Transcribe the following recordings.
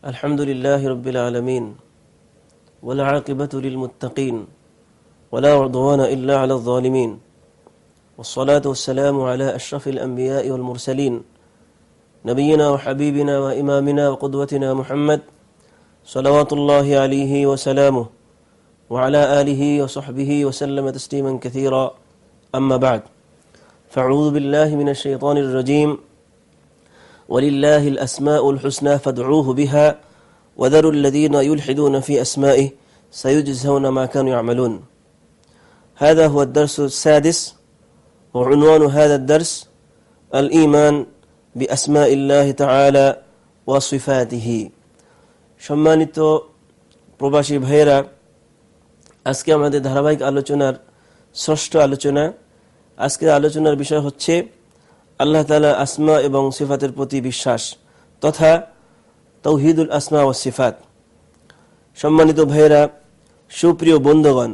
الحمد لله رب العالمين والعاقبة للمتقين ولا عضوان إلا على الظالمين والصلاة والسلام على أشرف الأنبياء والمرسلين نبينا وحبيبنا وإمامنا وقدوتنا محمد صلوات الله عليه وسلامه وعلى آله وصحبه وسلم تسليما كثيرا. أما بعد فأعوذ بالله من الشيطان الرجيم. ولله الأسماء الحسنى فادعوه بها وذروا الذين يلحدون في أسمائه سيجزون ما كانوا يعملون هذا هو الدرس السادس وعنوان هذا الدرس الإيمان بأسماء الله تعالى وصفاته সম্মানিত প্রবাসী ভাইয়েরা আজকে আমাদের ধারাবাহিক আলোচনার ষষ্ঠ আলোচনা আজকের আলোচনার বিষয় হচ্ছে আল্লাহ তালা আসমা এবং সিফাতের প্রতি বিশ্বাস, তথা তৌহিদুল আসমা ও সিফাত। সম্মানিত ভাইয়েরা, সুপ্রিয় বন্ধুগণ,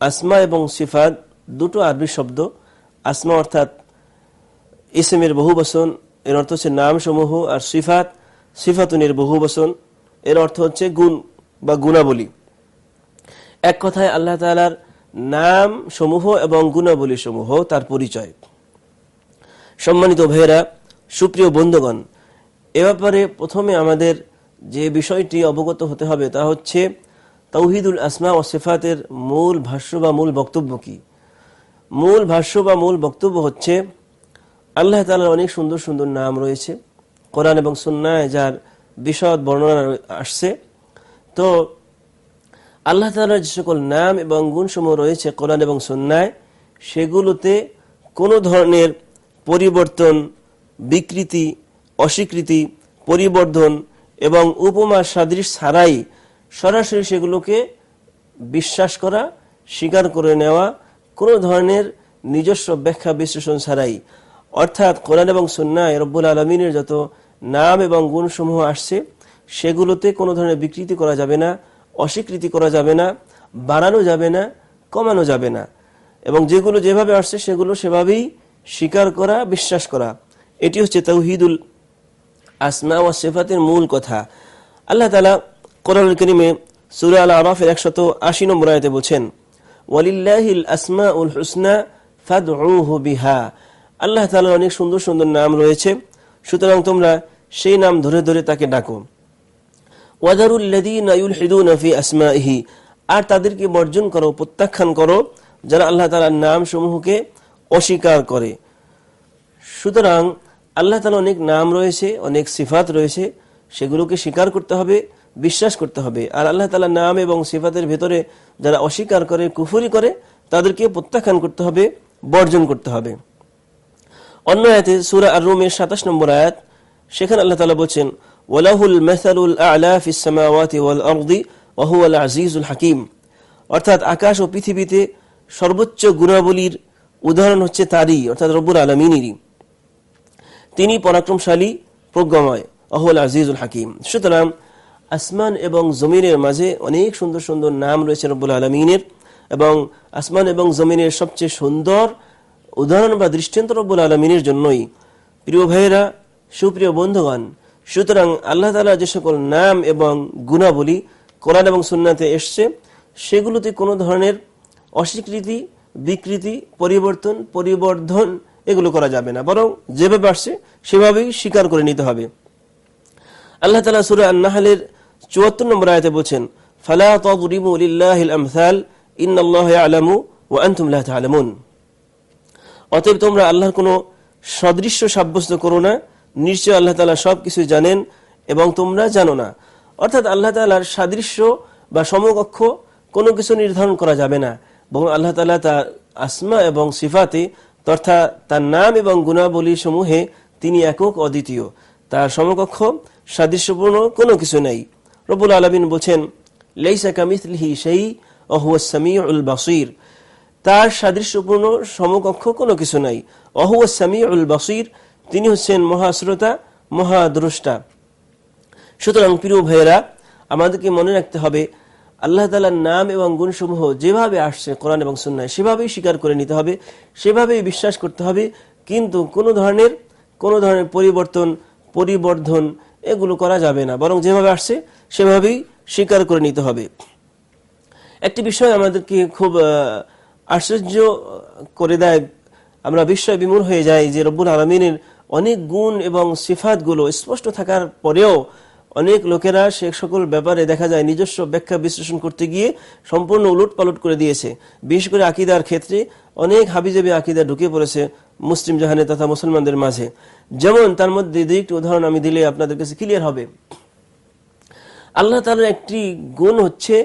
আসমা এবং সিফাত দুটো আরবি শব্দ। আসমা অর্থাৎ ইসেমের বহু বসন এর অর্থ হচ্ছে নাম সমূহ আর সিফাত সিফাতুনের বহু বসন এর অর্থ হচ্ছে গুণ বা গুণাবলী। এক কথায় আল্লাহ তালার নাম সমূহ এবং গুণাবলী সমূহ তার পরিচয়। সম্মানিত ভাইয়েরা, সুপ্রিয় বন্ধুগণ, এ ব্যাপারে প্রথমে আমাদের যে বিষয়টি অবগত হতে হবে তা হচ্ছে তৌহিদুল আসমা ও সেফাতের মূল ভাষ্য বা মূল বক্তব্য কি? মূল ভাষ্য বা মূল বক্তব্য হচ্ছে, আল্লাহ তালার অনেক সুন্দর সুন্দর নাম রয়েছে। কোরআন এবং সুন্নায় যার বিশদ বর্ণনা আসছে। তো আল্লাহ তালার যে সকল নাম এবং গুণসমূহ রয়েছে কোরআন এবং সন্ন্যায় সেগুলোতে কোনো ধরনের পরিবর্তন, বিকৃতি, অস্বীকৃতি, পরিবর্ধন এবং উপমা সাদৃশ ছাড়াই সরাসরি সেগুলোকে বিশ্বাস করা, স্বীকার করে নেওয়া কোনো ধরনের নিজস্ব ব্যাখ্যা বিশ্লেষণ ছাড়াই। অর্থাৎ কোরআন এবং সন্ন্যায় রব্বুল আলমিনের যত নাম এবং গুণসমূহ আসছে, সেগুলোতে কোনো ধরনের বিকৃতি করা যাবে না, অস্বীকৃতি করা যাবে না, বাড়ানো যাবে না, কমানো যাবে না। এবং যেগুলো যেভাবে আসছে, সেগুলো সেভাবেই স্বীকার করা, বিশ্বাস করা। এটি হচ্ছে তৌহিদুল আসমা ও সেফাতের মূল কথা। আল্লাহ তালা কোরআন করিমে সুরা আল আরফের একশত আশি নম্বর আয়তে বলছেন, ওয়ালিল্লাহিল আসমা উল হুসনা ফাদ বিহা। আল্লাহ তালার অনেক সুন্দর সুন্দর নাম রয়েছে, সুতরাং তোমরা সেই নাম ধরে ধরে তাকে ডাকো। আসমাইহি আর তাদেরকে বর্জন করো, প্রত্যাখ্যান করো, যারা আল্লাহ তালার নাম সমূহকে অস্বীকার করে। সুতরাং আল্লাহ তালা অনেক নাম রয়েছে, অনেক সিফাত রয়েছে, সেগুলোকে স্বীকার করতে হবে, বিশ্বাস করতে হবে। আর আল্লাহ তালা নাম এবং সিফাতের ভেতরে যারা অস্বীকার করে, কুফুরি করে তাদেরকে প্রত্যাখ্যান করতে হবে, বর্জন করতে হবে। অন্য আয়াতে সুরা আর রুমের সাতাশ নম্বর আয়াত, সেখানে আল্লাহ তালা বলছেন, ওয়ালাহুল মেসালুল আলা ফিসামাওয়াতি ওয়াল আরদি ওয়াহুয়াল আজিজুল হাকিম। অর্থাৎ আকাশ ও পৃথিবীতে সর্বোচ্চ গুণাবলীর উদাহরণ হচ্ছে তারই, অর্থাৎ রব্বুর আলমিনেরই। তিনি পরাক্রমশালী, প্রজ্ঞময় অহল আজিজুল হাকিম। সুতরাং আসমান এবং জমিনের মাঝে অনেক সুন্দর সুন্দর নাম রয়েছে রব্বুল আলমিনের এবং আসমান এবং জমিনের সবচেয়ে সুন্দর উদাহরণ বা দৃষ্টান্ত রব্বুল আলমিনের জন্যই। প্রিয় ভাইয়েরা, সুপ্রিয় বন্ধুগণ, সুতরাং আল্লাহ তালা যে সকল নাম এবং গুণাবলী কোরআন এবং সুন্নাতে এসছে, সেগুলোতে কোনো ধরনের অস্বীকৃতি বিকৃতি, পরিবর্তন, পরিবর্ধন এগুলো করা যাবে না। বরং যেভাবে আসছে, সেভাবেই স্বীকার করে নিতে হবে। আল্লাহ তালা সুরা আন্নাহালের চুয়াত্তর নম্বর আয়তে বলছেন ও অতএব তোমরা আল্লাহর কোনো সদৃশ্য সাব্যস্ত করো না আল্লাহ জানেন এবং তোমরা জানো না। অর্থাৎ আল্লাহ সাদৃশ্য বা সমকক্ষ কোনো কিছু নির্ধারণ করা যাবে না। এবং আল্লাহ তালা তার আসমা এবং সিফাতে তথা তার নাম এবং গুণাবলী সমূহে তিনি একক অদ্বিতীয়। তার সমকক্ষ, সাদৃশ্যপূর্ণ কোনো কিছু নেই। রবুল আলমিন বলছেন উল বাসির। তার সাদৃশ্যপূর্ণ সমকক্ষ কোনো কিছু নাই। অহুয়াসামি উল বাসির, তিনি হচ্ছেন মহাশ্রোতা, মহাদ্রষ্টা। সুতরাং প্রিয় ভাইয়েরা, আমাদেরকে মনে রাখতে হবে আল্লাহ তালার নাম এবং গুণসমূহ যেভাবে আসছে কোরআন এবং সুন্নায় সেভাবেই স্বীকার করে নিতে হবে, সেভাবেই বিশ্বাস করতে হবে। কিন্তু কোনো ধরনের কোনো ধরনের পরিবর্তন, পরিবর্ধন এগুলো করা যাবে না। বরং যেভাবে আসছে, সেভাবেই স্বীকার করে নিতে হবে। একটি বিষয় আমাদেরকে খুব আশ্চর্য করে দেয়। আমরা বিস্ময় বিমূর হয়ে যাই যে রব্বুল আলমিনের অনেক গুণ এবং সিফাতগুলো স্পষ্ট থাকার পরেও অনেক লোকেরা সে সকল ব্যাপারে দেখা যায় নিজস্ব ব্যাখ্যা বিশ্লেষণ করতে গিয়ে সম্পূর্ণ উলট পালট করে দিয়েছে। বিশেষ করে আকিদার ক্ষেত্রে অনেক হাবিজাবি আকিদা ঢুকে পড়েছে মুসলিম জাহানে তথা মুসলমানদের মাঝে। যেমন তার মধ্যে দুই একটি উদাহরণ আমি দিলে আপনাদের কাছে ক্লিয়ার হবে। আল্লাহ তালার একটি গুণ হচ্ছে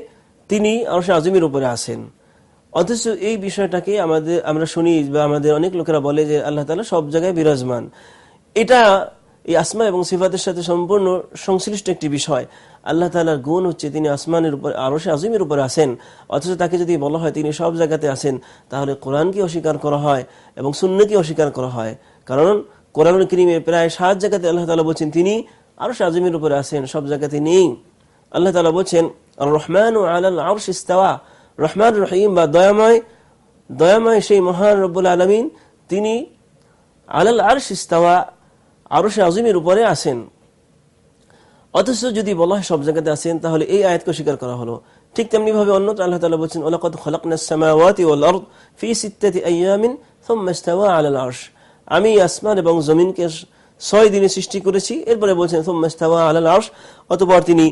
তিনি অবশ্য আজমের উপরে আসেন অথচ এই বিষয়টাকে আমাদের, আমরা শুনি বা আমাদের অনেক লোকেরা বলে যে আল্লাহ তালা সব জায়গায় বিরাজমান। এটা এই আসমা এবং সিফাতের সাথে সম্পূর্ণ সংশ্লিষ্ট একটি বিষয়। আল্লাহ তালার গুণ হচ্ছে তিনি আসমানের উপর আরও সে আজিমের উপরে আসেন অথচ তাকে যদি বলা হয় তিনি সব জায়গাতে আসেন তাহলে কোরআনকে অস্বীকার করা হয় এবং শূন্যকে অস্বীকার করা হয়। কারণ কোরআন করিমের প্রায় সাত জায়গাতে আল্লাহ তালা বলছেন, তিনি আরও সে আজিমের উপরে আসেন সব জায়গাতে নেই। আল্লাহ তালা বলছেন রহমান আল্লাহ আরশ ইস্তাওয়া। রহমান রহিম বা দয়াময় দয়াময় সেই মহান রব্বুল আলমিন, তিনি আলাল আরশ ইস্তাওয়া আরও সে আজিমের উপরে আসেন। অথচ যদি বলা হয় সব জায়গাতে আসেন, তাহলে এই আয়াতকে স্বীকার করা হলো। ঠিক তেমনি ভাবে অন্যত্র আল্লাহ বলছেন আমি আসমান এবং জমিনকে ছয় দিনে সৃষ্টি করেছি, এরপরে বলছেন অতপর তিনি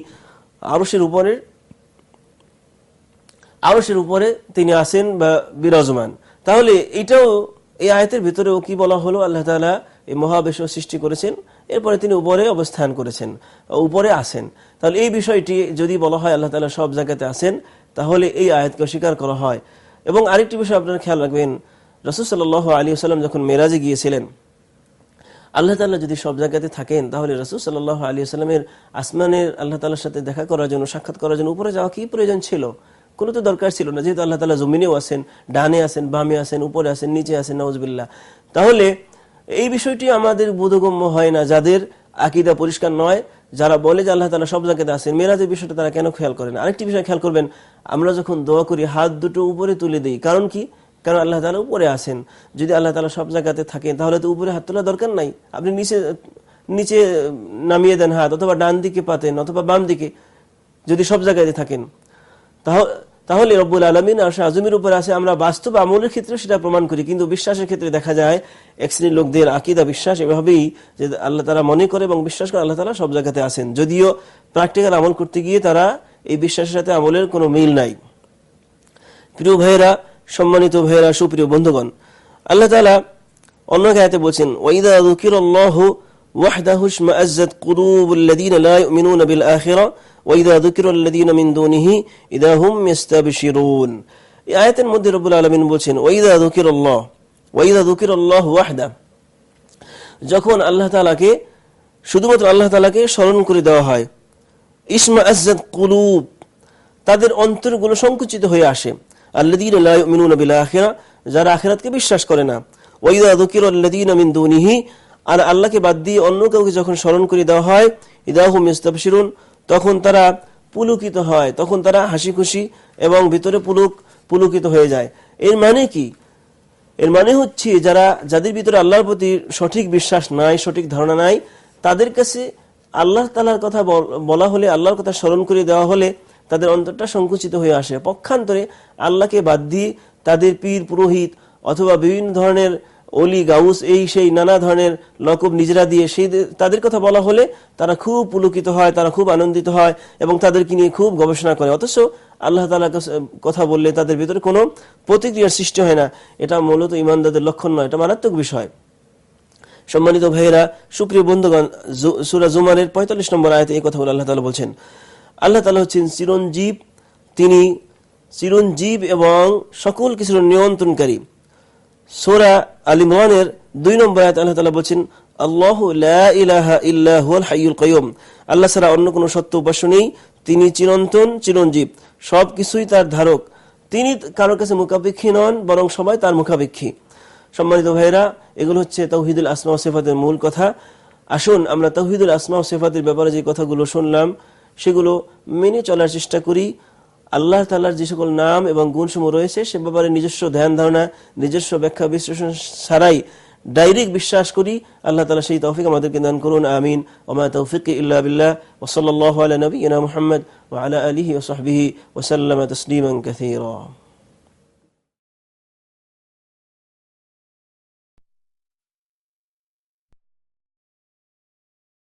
আরশের উপরে আরশের উপরে তিনি আসেন বা বিরাজমান। তাহলে এটাও, এই আয়তের ভিতরেও কি বলা হলো? আল্লাহ তালা এই মহাবেশ সৃষ্টি করেছেন। এরপরে তিনি উপরে অবস্থান করেছেন উপরে আসেন তাহলে এই বিষয়টি যদি বলা হয় আল্লাহ তালা সব জায়গাতে আসেন তাহলে এই আয়াতকে অস্বীকার করা হয়। এবং আরেকটি বিষয় আপনারা খেয়াল রাখবেন, রসুল সাল আলী সাল্লাম যখন মেরাজে গিয়েছিলেন, আল্লাহ তাল্লাহ যদি সব জায়গাতে থাকেন, তাহলে রসুল সাল্লাহ আলী সাল্লামের আসমানের আল্লাহ তালার সাথে দেখা করার জন্য, সাক্ষাৎ করার জন্য উপরে যাওয়া কি প্রয়োজন ছিল? কোনো তো দরকার ছিল না, যেহেতু আল্লাহ তালা জমিনেও আছেন, ডানে আছেন, বামে আছেন, উপরে আছেন, নিচে আছেন নওয়াজবিল্লা তাহলে এই বিষয়টি আমাদের বোধগম্য হয় না, যাদের আকিদা পরিষ্কার নয়, যারা বলে যে আল্লাহ তালা সব জায়গাতে আছেন। মেরাজের বিষয়টা তারা কেন খেয়াল করেন? আরেকটি বিষয় খেয়াল করবেন, আমরা যখন দোয়া করি, হাত দুটো উপরে তুলে দিই। কারণ কি? কারণ আল্লাহ তালা উপরে আসেন যদি আল্লাহ তালা সব জায়গাতে থাকেন, তাহলে তো উপরে হাত তোলা দরকার নাই। আপনি নিচে নিচে নামিয়ে দেন হাত, অথবা ডান দিকে পাতেন, অথবা বাম দিকে, যদি সব জায়গাতে থাকেন। তাহলে রব্বুল আলমিন আর আজমির উপর আছে, আমরা বাস্তব আমলের ক্ষেত্রে সেটা প্রমাণ করি। কিন্তু বিশ্বাসের ক্ষেত্রে দেখা যায়, এক শ্রেণির লোকদের আকিদা, বিশ্বাস এভাবেই যে আল্লাহ তারা মনে করে এবং বিশ্বাস করে আল্লাহ তালা সব জায়গাতে আসেন যদিও প্র্যাকটিক্যাল আমল করতে গিয়ে তারা এই বিশ্বাসের সাথে আমলের কোনো মিল নাই। প্রিয় ভাইয়েরা, সম্মানিত ভাইয়েরা, সুপ্রিয় বন্ধুগণ, আল্লাহ তালা অন্য গায়াতে বলছেন ওয়াইদা আল্লাহ وحده اشمأزت قلوب الذين لا يؤمنون بالآخرة وإذا ذكر الذين من دونه إذا هم يستبشرون এই আয়াতের মধ্যে রব্বুল আলমিন বলছেন ওইদা দুকির আল্লাহ ওইদা দুকির আল্লাহ ওয়াহদা যখন আল্লাহ তালাকে শুধুমাত্র আল্লাহ তালাকে স্মরণ করে দেওয়া হয় ইসমা আজাদ কুলুব তাদের অন্তরগুলো সংকুচিত হয়ে আসে আল্লাদিন মিনুন আখিরা যারা আখিরাতকে বিশ্বাস করে না ওইদা দুকির আল্লাদিন মিন দুনিহি আর আল্লাহকে বাদ দিয়ে অন্য কাউকে যখন স্মরণ করে দেওয়া হয়, ইদাহুম ইস্তাবশিরুন, তখন তারা পুলকিত হয়, তখন তারা হাসি খুশি এবং ভিতরে পুলুক, পুলকিত হয়ে যায়। এর মানে কি? এর মানে হচ্ছে যারা, যাদের ভিতরে আল্লাহর প্রতি সঠিক বিশ্বাস নাই, সঠিক ধারণা নাই, তাদের কাছে আল্লাহ তালার কথা বলা হলে, আল্লাহর কথা স্মরণ করে দেওয়া হলে তাদের অন্তরটা সংকুচিত হয়ে আসে। পক্ষান্তরে আল্লাহকে বাদ দিয়ে তাদের পীর, পুরোহিত অথবা বিভিন্ন ধরনের অলি গাউস এই সেই নানা ধরনের লকব নিজেরা দিয়ে সেই তাদের কথা বলা হলে তারা খুব পুলকিত হয়, তারা খুব আনন্দিত হয় এবং তাদেরকে নিয়ে খুব গবেষণা করে। অথচ আল্লাহ তালা কথা বললে তাদের ভিতরে কোনো প্রতিক্রিয়ার সৃষ্টি হয় না। এটা মূলত ইমানদাদের লক্ষণ নয়, এটা মারাত্মক বিষয়। সম্মানিত ভাইয়েরা, সুপ্রিয় বন্ধুগণ সুরা জুমারের পঁয়তাল্লিশ নম্বর আয়তে এই কথা বলে আল্লাহ তালা বলছেন। আল্লাহ তালা হচ্ছেন চিরঞ্জীব, তিনি চিরঞ্জীব এবং সকল কিছুর নিয়ন্ত্রণকারী। সোরা আলিমানের দুই নম্বর আল্লাহ তালা বলছেন, আল্লাহ হাইয়ুল কয়ুম আল্লাহ ছাড়া অন্য কোনো সত্য উপাস্য নেই, তিনি চিরন্তন চিরঞ্জীব সব কিছুই তার ধারক। তিনি কারোর কাছে মুখাপেক্ষী নন, বরং সবাই তার মুখাপেক্ষী। সম্মানিত ভাইরা এগুলো হচ্ছে তৌহিদুল আসমা সেফাতের মূল কথা। আসুন, আমরা তৌহিদুল আসমা সেফাতের ব্যাপারে যে কথাগুলো শুনলাম, সেগুলো মেনে চলার চেষ্টা করি। আল্লাহ তাল্লাহার যে সকল নাম এবং গুণসমূহ রয়েছে, সে ব্যাপারে নিজস্ব ধ্যান ধারণা, নিজস্ব ব্যাখ্যা বিশ্লেষণ ছাড়াই ডাইরেক্ট বিশ্বাস করি, আল্লাহ তালা সেই তৌফিক আমাদেরকে দান করুন, আমিন। ওমা তৌফিক ইল্লা বিল্লাহ ওসল্লাহ আলা ও মুহাম্মদ ওয়ালা আলিহি ওসহবিহি ওসাল্লাম তসলিমান কাসীরা।